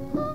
Bye.